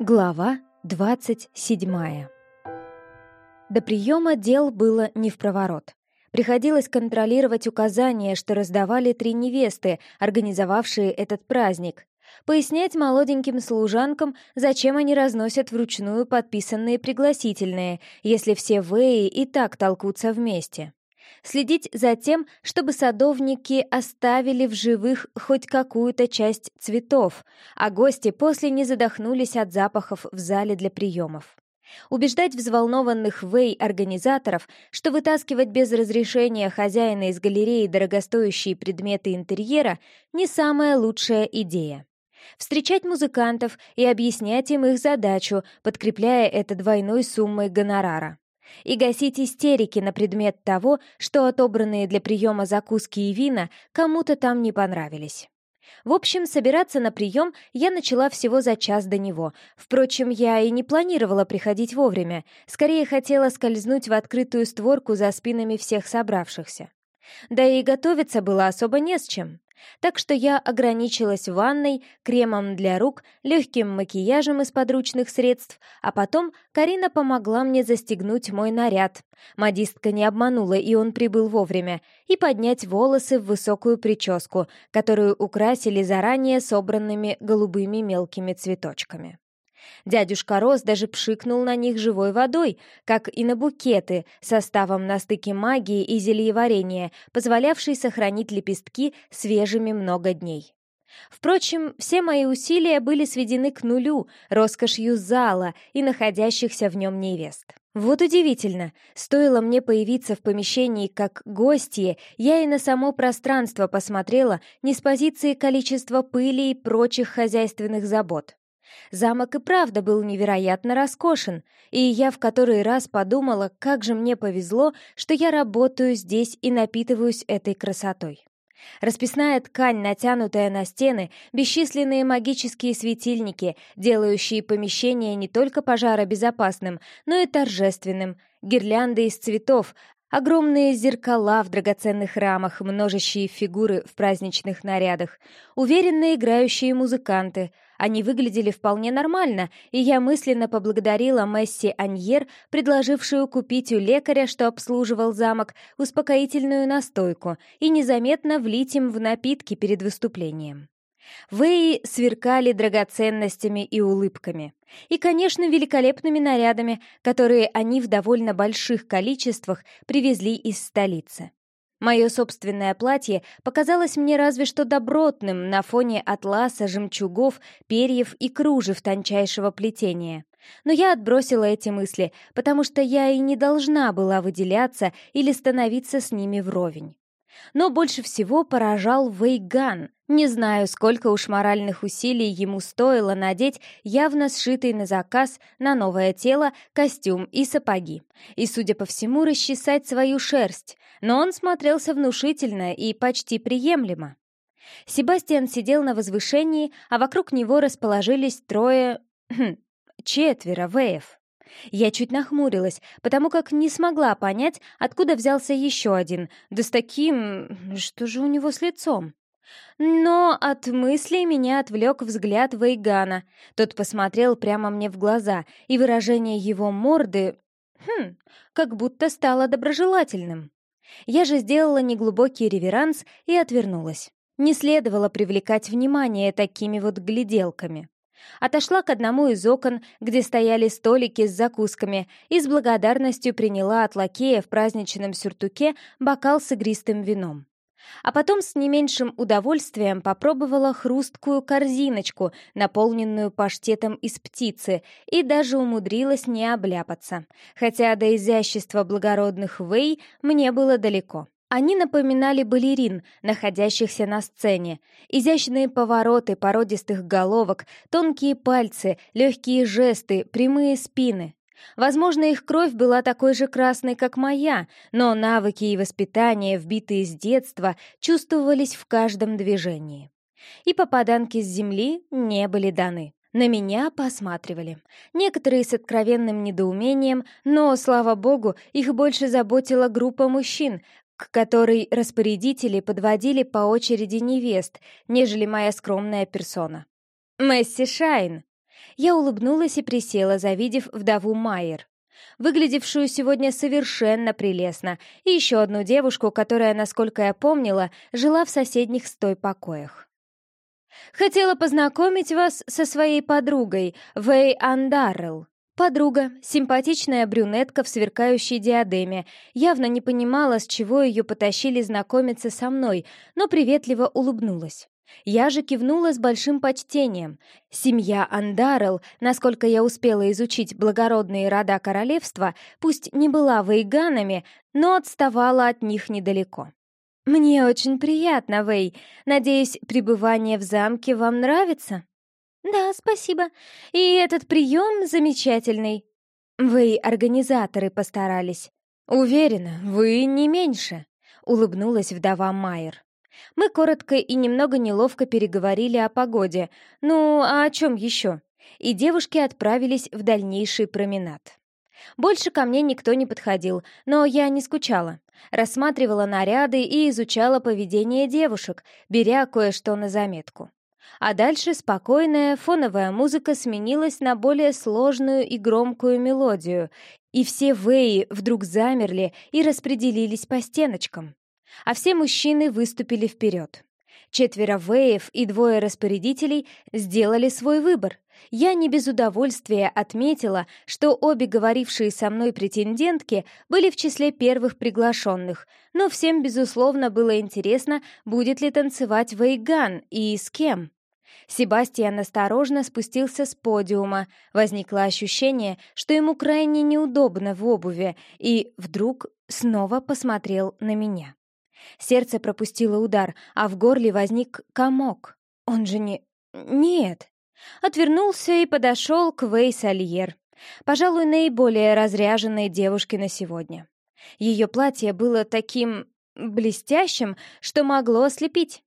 Глава 27 До приема дел было не в проворот. Приходилось контролировать указания, что раздавали три невесты, организовавшие этот праздник. Пояснять молоденьким служанкам, зачем они разносят вручную подписанные пригласительные, если все вэи и так толкутся вместе следить за тем, чтобы садовники оставили в живых хоть какую-то часть цветов, а гости после не задохнулись от запахов в зале для приемов. Убеждать взволнованных вей-организаторов, что вытаскивать без разрешения хозяина из галереи дорогостоящие предметы интерьера не самая лучшая идея. Встречать музыкантов и объяснять им их задачу, подкрепляя это двойной суммой гонорара и гасить истерики на предмет того, что отобранные для приема закуски и вина кому-то там не понравились. В общем, собираться на прием я начала всего за час до него. Впрочем, я и не планировала приходить вовремя, скорее хотела скользнуть в открытую створку за спинами всех собравшихся. Да и готовиться было особо не с чем. Так что я ограничилась ванной, кремом для рук, легким макияжем из подручных средств, а потом Карина помогла мне застегнуть мой наряд. Модистка не обманула, и он прибыл вовремя, и поднять волосы в высокую прическу, которую украсили заранее собранными голубыми мелкими цветочками. Дядюшка Рос даже пшикнул на них живой водой, как и на букеты, составом на стыке магии и зельеварения, позволявшей сохранить лепестки свежими много дней. Впрочем, все мои усилия были сведены к нулю роскошью зала и находящихся в нем невест. Вот удивительно, стоило мне появиться в помещении как гостье, я и на само пространство посмотрела не с позиции количества пыли и прочих хозяйственных забот. Замок и правда был невероятно роскошен, и я в который раз подумала, как же мне повезло, что я работаю здесь и напитываюсь этой красотой. Расписная ткань, натянутая на стены, бесчисленные магические светильники, делающие помещение не только пожаробезопасным, но и торжественным, гирлянды из цветов, Огромные зеркала в драгоценных рамах, множащие фигуры в праздничных нарядах, уверенно играющие музыканты, они выглядели вполне нормально, и я мысленно поблагодарила Месси Аньер, предложившую купить у лекаря, что обслуживал замок, успокоительную настойку и незаметно влить им в напитки перед выступлением. Вэи сверкали драгоценностями и улыбками. И, конечно, великолепными нарядами, которые они в довольно больших количествах привезли из столицы. Мое собственное платье показалось мне разве что добротным на фоне атласа, жемчугов, перьев и кружев тончайшего плетения. Но я отбросила эти мысли, потому что я и не должна была выделяться или становиться с ними вровень. Но больше всего поражал Вейган. Не знаю, сколько уж моральных усилий ему стоило надеть явно сшитый на заказ на новое тело костюм и сапоги. И, судя по всему, расчесать свою шерсть. Но он смотрелся внушительно и почти приемлемо. Себастьян сидел на возвышении, а вокруг него расположились трое... Хм, четверо веев. Я чуть нахмурилась, потому как не смогла понять, откуда взялся еще один, да с таким... что же у него с лицом? Но от мыслей меня отвлек взгляд Вейгана. Тот посмотрел прямо мне в глаза, и выражение его морды... Хм, как будто стало доброжелательным. Я же сделала неглубокий реверанс и отвернулась. Не следовало привлекать внимание такими вот гляделками. Отошла к одному из окон, где стояли столики с закусками, и с благодарностью приняла от лакея в праздничном сюртуке бокал с игристым вином. А потом с не меньшим удовольствием попробовала хрусткую корзиночку, наполненную паштетом из птицы, и даже умудрилась не обляпаться, хотя до изящества благородных вей мне было далеко. Они напоминали балерин, находящихся на сцене. Изящные повороты породистых головок, тонкие пальцы, легкие жесты, прямые спины. Возможно, их кровь была такой же красной, как моя, но навыки и воспитание, вбитые с детства, чувствовались в каждом движении. И попаданки с земли не были даны. На меня посматривали. Некоторые с откровенным недоумением, но, слава богу, их больше заботила группа мужчин, к которой распорядители подводили по очереди невест, нежели моя скромная персона. «Месси Шайн!» Я улыбнулась и присела, завидев вдову Майер, выглядевшую сегодня совершенно прелестно, и еще одну девушку, которая, насколько я помнила, жила в соседних с той покоях. «Хотела познакомить вас со своей подругой, Вэй Андаррелл», Подруга, симпатичная брюнетка в сверкающей диадеме, явно не понимала, с чего ее потащили знакомиться со мной, но приветливо улыбнулась. Я же кивнула с большим почтением. Семья Андарел, насколько я успела изучить благородные рода королевства, пусть не была вейганами, но отставала от них недалеко. «Мне очень приятно, Вэй. Надеюсь, пребывание в замке вам нравится?» «Да, спасибо. И этот прием замечательный». «Вы, организаторы, постарались. Уверена, вы не меньше», — улыбнулась вдова Майер. Мы коротко и немного неловко переговорили о погоде, ну, а о чем еще? И девушки отправились в дальнейший променад. Больше ко мне никто не подходил, но я не скучала. Рассматривала наряды и изучала поведение девушек, беря кое-что на заметку. А дальше спокойная фоновая музыка сменилась на более сложную и громкую мелодию, и все веи вдруг замерли и распределились по стеночкам. А все мужчины выступили вперед. Четверо веев и двое распорядителей сделали свой выбор. Я не без удовольствия отметила, что обе говорившие со мной претендентки были в числе первых приглашенных, но всем, безусловно, было интересно, будет ли танцевать Вейган и с кем. Себастьян осторожно спустился с подиума. Возникло ощущение, что ему крайне неудобно в обуви, и вдруг снова посмотрел на меня. Сердце пропустило удар, а в горле возник комок. Он же не... Нет. Отвернулся и подошел к Вей Сальер. Пожалуй, наиболее разряженной девушке на сегодня. Ее платье было таким блестящим, что могло ослепить.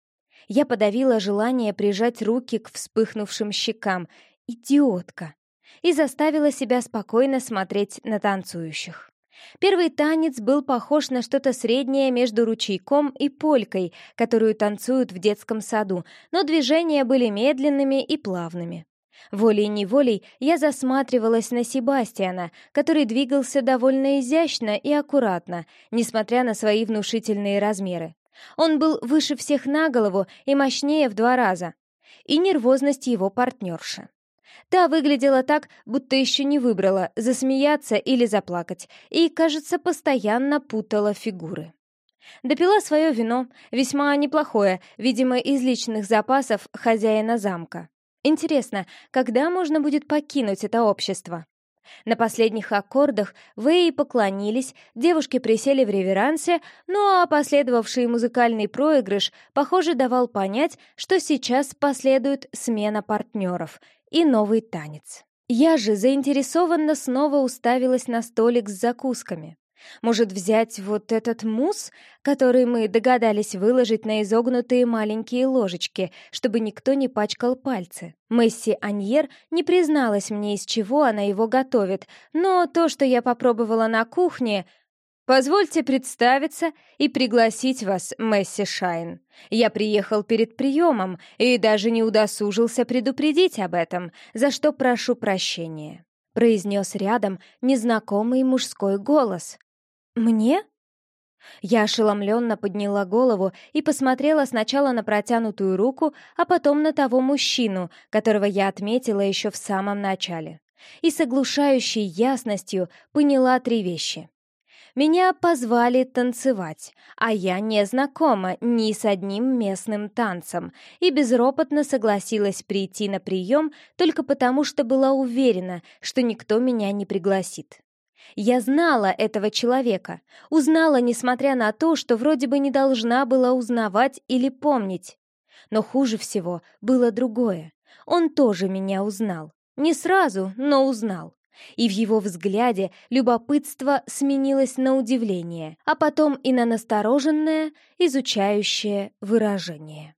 Я подавила желание прижать руки к вспыхнувшим щекам. Идиотка! И заставила себя спокойно смотреть на танцующих. Первый танец был похож на что-то среднее между ручейком и полькой, которую танцуют в детском саду, но движения были медленными и плавными. Волей-неволей я засматривалась на Себастьяна, который двигался довольно изящно и аккуратно, несмотря на свои внушительные размеры. Он был выше всех на голову и мощнее в два раза. И нервозность его партнерши. Та выглядела так, будто еще не выбрала, засмеяться или заплакать, и, кажется, постоянно путала фигуры. Допила свое вино, весьма неплохое, видимо, из личных запасов хозяина замка. Интересно, когда можно будет покинуть это общество? На последних аккордах Вэи поклонились, девушки присели в реверансе, ну а последовавший музыкальный проигрыш, похоже, давал понять, что сейчас последует смена партнеров, и новый танец. Я же заинтересованно снова уставилась на столик с закусками. Может, взять вот этот мусс, который мы догадались выложить на изогнутые маленькие ложечки, чтобы никто не пачкал пальцы? Месси Аньер не призналась мне, из чего она его готовит, но то, что я попробовала на кухне, «Позвольте представиться и пригласить вас, Месси Шайн. Я приехал перед приемом и даже не удосужился предупредить об этом, за что прошу прощения», — произнес рядом незнакомый мужской голос. «Мне?» Я ошеломленно подняла голову и посмотрела сначала на протянутую руку, а потом на того мужчину, которого я отметила еще в самом начале. И с оглушающей ясностью поняла три вещи. Меня позвали танцевать, а я не знакома ни с одним местным танцем и безропотно согласилась прийти на прием только потому, что была уверена, что никто меня не пригласит. Я знала этого человека, узнала, несмотря на то, что вроде бы не должна была узнавать или помнить. Но хуже всего было другое. Он тоже меня узнал. Не сразу, но узнал и в его взгляде любопытство сменилось на удивление, а потом и на настороженное, изучающее выражение.